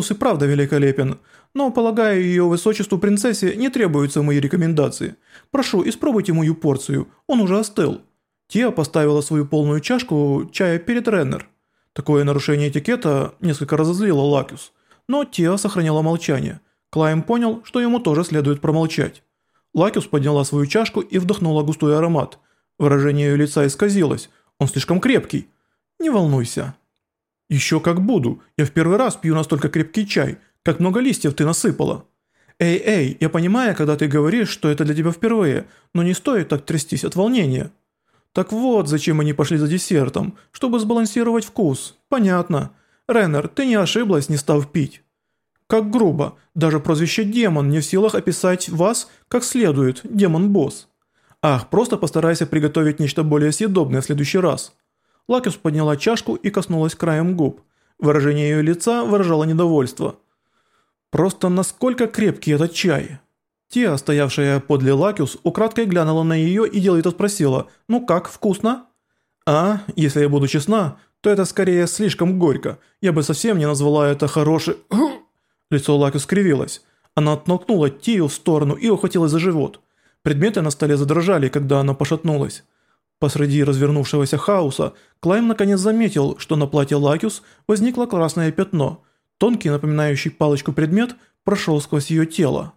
вкус и правда великолепен, но, полагаю, ее высочеству принцессе не требуются мои рекомендации. Прошу, испробуйте мою порцию, он уже остыл». Тия поставила свою полную чашку чая перед Реннер. Такое нарушение этикета несколько разозлило Лакюс, но Тия сохраняла молчание. Клайм понял, что ему тоже следует промолчать. Лакюс подняла свою чашку и вдохнула густой аромат. Выражение ее лица исказилось. Он слишком крепкий. «Не волнуйся». «Еще как буду. Я в первый раз пью настолько крепкий чай. Как много листьев ты насыпала». «Эй, эй, я понимаю, когда ты говоришь, что это для тебя впервые, но не стоит так трястись от волнения». «Так вот, зачем они пошли за десертом, чтобы сбалансировать вкус. Понятно. Реннер, ты не ошиблась, не став пить». «Как грубо. Даже прозвище «демон» не в силах описать вас как следует, демон-босс». «Ах, просто постарайся приготовить нечто более съедобное в следующий раз». Лакюс подняла чашку и коснулась краем губ. Выражение ее лица выражало недовольство. «Просто насколько крепкий этот чай?» Тия, стоявшая подле Лакюс, украдкой глянула на ее и деловито спросила «Ну как, вкусно?» «А, если я буду честна, то это скорее слишком горько. Я бы совсем не назвала это хороший...» Лицо Лакюс скривилось. Она оттолкнула Тию в сторону и ухватилась за живот. Предметы на столе задрожали, когда она пошатнулась. Посреди развернувшегося хаоса Клайм наконец заметил, что на платье Лакюс возникло красное пятно. Тонкий, напоминающий палочку предмет, прошел сквозь ее тело.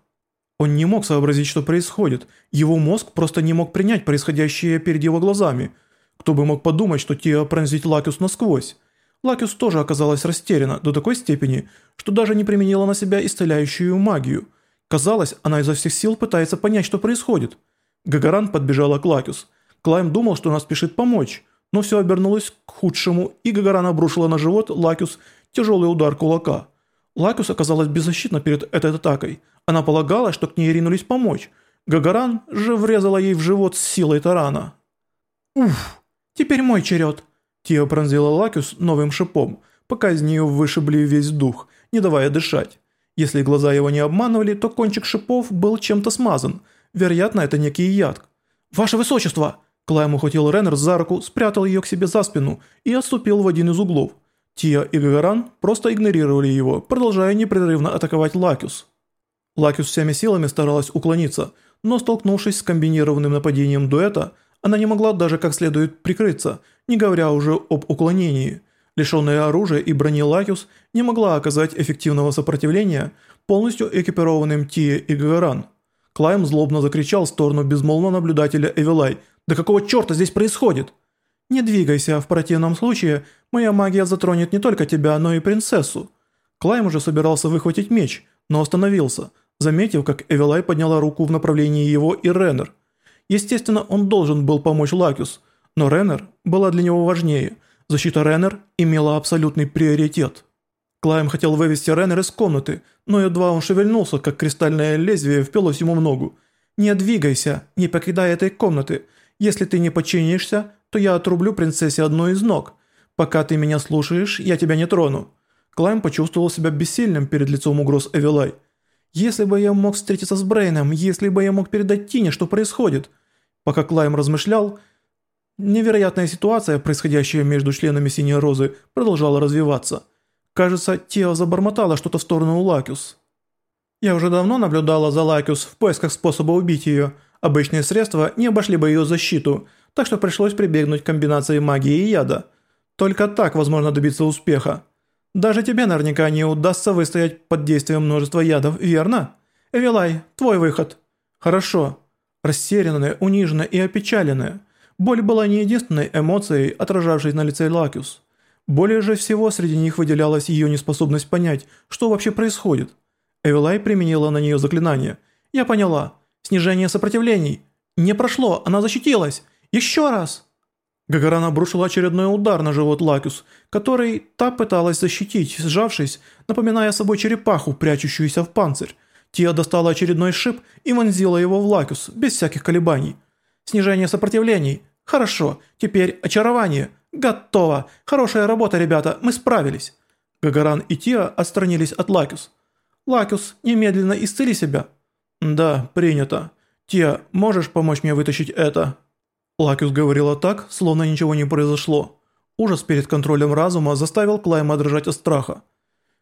Он не мог сообразить, что происходит. Его мозг просто не мог принять происходящее перед его глазами. Кто бы мог подумать, что Тиа пронзит Лакюс насквозь. Лакюс тоже оказалась растеряна до такой степени, что даже не применила на себя исцеляющую магию. Казалось, она изо всех сил пытается понять, что происходит. Гагаран подбежала к Лакюс. Клайм думал, что она спешит помочь, но все обернулось к худшему, и Гагаран обрушила на живот Лакюс тяжелый удар кулака. Лакюс оказалась беззащитна перед этой атакой. Она полагала, что к ней ринулись помочь. Гагаран же врезала ей в живот с силой тарана. «Уф, теперь мой черед!» Тиа пронзила Лакюс новым шипом, пока из нее вышибли весь дух, не давая дышать. Если глаза его не обманывали, то кончик шипов был чем-то смазан. Вероятно, это некий яд. «Ваше Высочество!» Клайм ухватил Реннер за руку, спрятал ее к себе за спину и отступил в один из углов. Тия и Гагаран просто игнорировали его, продолжая непрерывно атаковать Лакюс. Лакюс всеми силами старалась уклониться, но столкнувшись с комбинированным нападением дуэта, она не могла даже как следует прикрыться, не говоря уже об уклонении. Лишенная оружия и брони Лакюс не могла оказать эффективного сопротивления полностью экипированным Тия и Гагаран. Клайм злобно закричал в сторону безмолвного наблюдателя Эвилай – да какого черта здесь происходит? Не двигайся, в противном случае моя магия затронет не только тебя, но и принцессу. Клайм уже собирался выхватить меч, но остановился, заметив, как Эвелай подняла руку в направлении его и Реннер. Естественно, он должен был помочь Лакюс, но Реннер была для него важнее. Защита Реннер имела абсолютный приоритет. Клайм хотел вывести Реннер из комнаты, но едва он шевельнулся, как кристальное лезвие впилось ему в ногу. «Не двигайся, не покидай этой комнаты, если ты не подчинишься, то я отрублю принцессе одну из ног. Пока ты меня слушаешь, я тебя не трону». Клайм почувствовал себя бессильным перед лицом угроз Эвилай. «Если бы я мог встретиться с Брейном, если бы я мог передать Тине, что происходит». Пока Клайм размышлял, невероятная ситуация, происходящая между членами Синей Розы, продолжала развиваться. Кажется, Тиа забормотала что-то в сторону Лакюс. «Я уже давно наблюдала за Лакюс в поисках способа убить ее. Обычные средства не обошли бы ее защиту, так что пришлось прибегнуть к комбинации магии и яда. Только так возможно добиться успеха. Даже тебе наверняка не удастся выстоять под действием множества ядов, верно? Эвилай, твой выход. Хорошо. Растерянная, униженная и опечаленная. Боль была не единственной эмоцией, отражавшей на лице Лакиус. Более же всего среди них выделялась ее неспособность понять, что вообще происходит. Эвилай применила на нее заклинание. «Я поняла. Снижение сопротивлений. Не прошло, она защитилась. Еще раз. Гагаран обрушил очередной удар на живот Лакюс, который та пыталась защитить, сжавшись, напоминая собой черепаху, прячущуюся в панцирь. Тия достала очередной шип и вонзила его в Лакюс, без всяких колебаний. Снижение сопротивлений. Хорошо, теперь очарование. Готово. Хорошая работа, ребята, мы справились. Гагаран и Тия отстранились от Лакюс. Лакюс, немедленно исцели себя. «Да, принято. Тия, можешь помочь мне вытащить это?» Лакюс говорила так, словно ничего не произошло. Ужас перед контролем разума заставил Клайма дрожать от страха.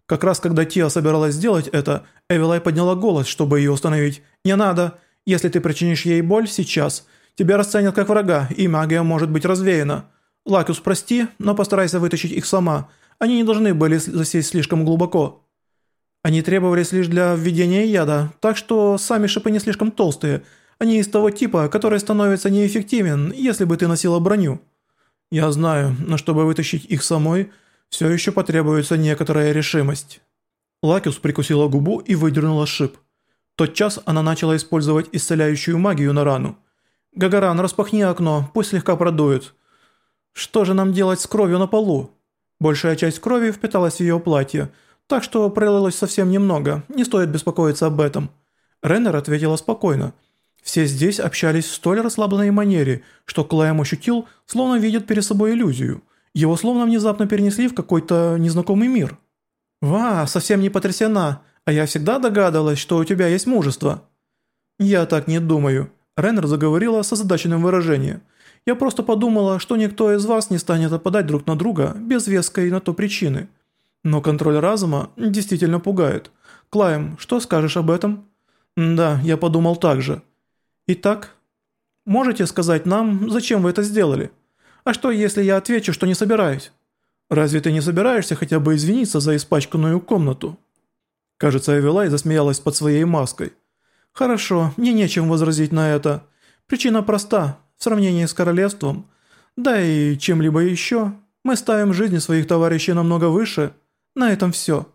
Как раз когда Тиа собиралась сделать это, Эвилай подняла голос, чтобы ее остановить. «Не надо! Если ты причинишь ей боль сейчас, тебя расценят как врага, и магия может быть развеяна. Лакус, прости, но постарайся вытащить их сама. Они не должны были засесть слишком глубоко». Они требовались лишь для введения яда, так что сами шипы не слишком толстые. Они из того типа, который становится неэффективен, если бы ты носила броню. Я знаю, но чтобы вытащить их самой, все еще потребуется некоторая решимость». Лакиус прикусила губу и выдернула шип. Тот час она начала использовать исцеляющую магию на рану. «Гагаран, распахни окно, пусть слегка продует». «Что же нам делать с кровью на полу?» Большая часть крови впиталась в ее платье, так что пролилось совсем немного, не стоит беспокоиться об этом. Реннер ответила спокойно. Все здесь общались в столь расслабленной манере, что Клайм ощутил, словно видит перед собой иллюзию – его словно внезапно перенесли в какой-то незнакомый мир. «Ва, совсем не потрясена, а я всегда догадывалась, что у тебя есть мужество». «Я так не думаю», – Реннер заговорила с озадаченным выражением. «Я просто подумала, что никто из вас не станет нападать друг на друга без веской на то причины. Но контроль разума действительно пугает. Клайм, что скажешь об этом?» «Да, я подумал так же». «Итак, можете сказать нам, зачем вы это сделали?» А что, если я отвечу, что не собираюсь? Разве ты не собираешься хотя бы извиниться за испачканную комнату?» Кажется, Эвелай засмеялась под своей маской. «Хорошо, мне нечем возразить на это. Причина проста. В сравнении с королевством, да и чем-либо еще, мы ставим жизни своих товарищей намного выше. На этом все.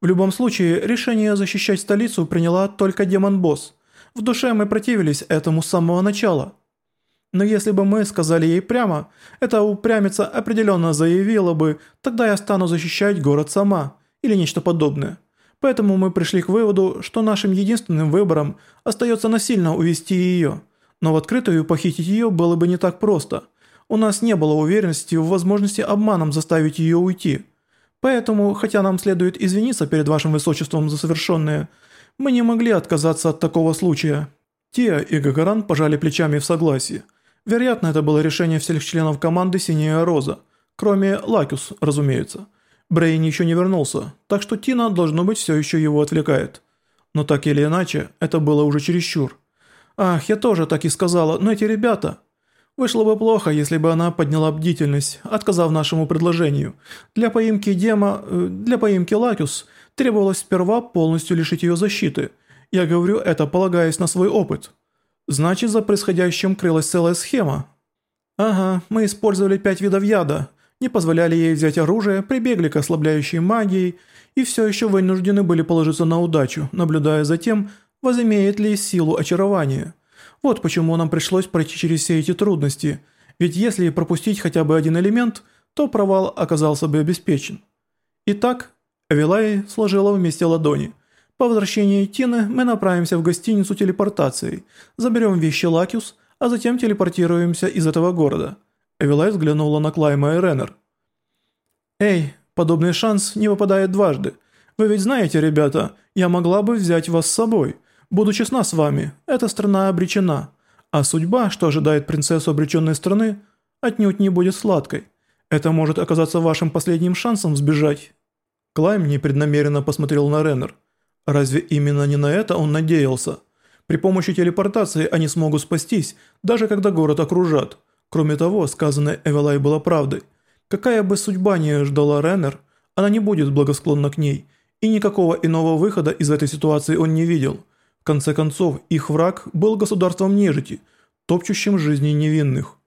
В любом случае, решение защищать столицу приняла только демон-босс. В душе мы противились этому с самого начала». Но если бы мы сказали ей прямо, эта упрямица определенно заявила бы «тогда я стану защищать город сама» или нечто подобное. Поэтому мы пришли к выводу, что нашим единственным выбором остается насильно увести ее. Но в открытую похитить ее было бы не так просто. У нас не было уверенности в возможности обманом заставить ее уйти. Поэтому, хотя нам следует извиниться перед вашим высочеством за совершенное, мы не могли отказаться от такого случая». Тия и Гагаран пожали плечами в согласии – Вероятно, это было решение всех членов команды «Синяя роза», кроме Лакюс, разумеется. Брейн еще не вернулся, так что Тина, должно быть, все еще его отвлекает. Но так или иначе, это было уже чересчур. Ах, я тоже так и сказала, но эти ребята... Вышло бы плохо, если бы она подняла бдительность, отказав нашему предложению. Для поимки Дема... Э, для поимки Лакюс требовалось сперва полностью лишить ее защиты. Я говорю это, полагаясь на свой опыт. Значит, за происходящим крылась целая схема. Ага, мы использовали пять видов яда, не позволяли ей взять оружие, прибегли к ослабляющей магии и все еще вынуждены были положиться на удачу, наблюдая за тем, возымеет ли силу очарования. Вот почему нам пришлось пройти через все эти трудности, ведь если пропустить хотя бы один элемент, то провал оказался бы обеспечен. Итак, Авилай сложила вместе ладони – по возвращении Тины мы направимся в гостиницу телепортацией, заберем вещи Лакюс, а затем телепортируемся из этого города». Эвелай взглянула на Клайма и Реннер. «Эй, подобный шанс не выпадает дважды. Вы ведь знаете, ребята, я могла бы взять вас с собой. Буду честна с вами, эта страна обречена. А судьба, что ожидает принцессу обреченной страны, отнюдь не будет сладкой. Это может оказаться вашим последним шансом сбежать». Клайм непреднамеренно посмотрел на Реннер. Разве именно не на это он надеялся? При помощи телепортации они смогут спастись, даже когда город окружат. Кроме того, сказанное Эвелай было правдой. Какая бы судьба ни ждала Реннер, она не будет благосклонна к ней, и никакого иного выхода из этой ситуации он не видел. Конце концов, их враг был государством нежити, топчущим жизни невинных.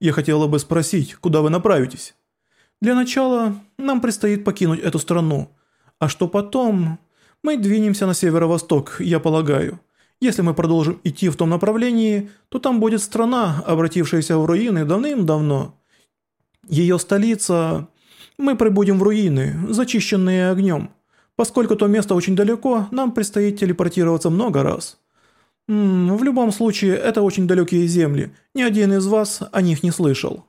Я хотела бы спросить, куда вы направитесь? Для начала нам предстоит покинуть эту страну. А что потом... Мы двинемся на северо-восток, я полагаю. Если мы продолжим идти в том направлении, то там будет страна, обратившаяся в руины давным-давно. Ее столица... Мы прибудем в руины, зачищенные огнем. Поскольку то место очень далеко, нам предстоит телепортироваться много раз. М -м, в любом случае, это очень далекие земли. Ни один из вас о них не слышал.